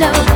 know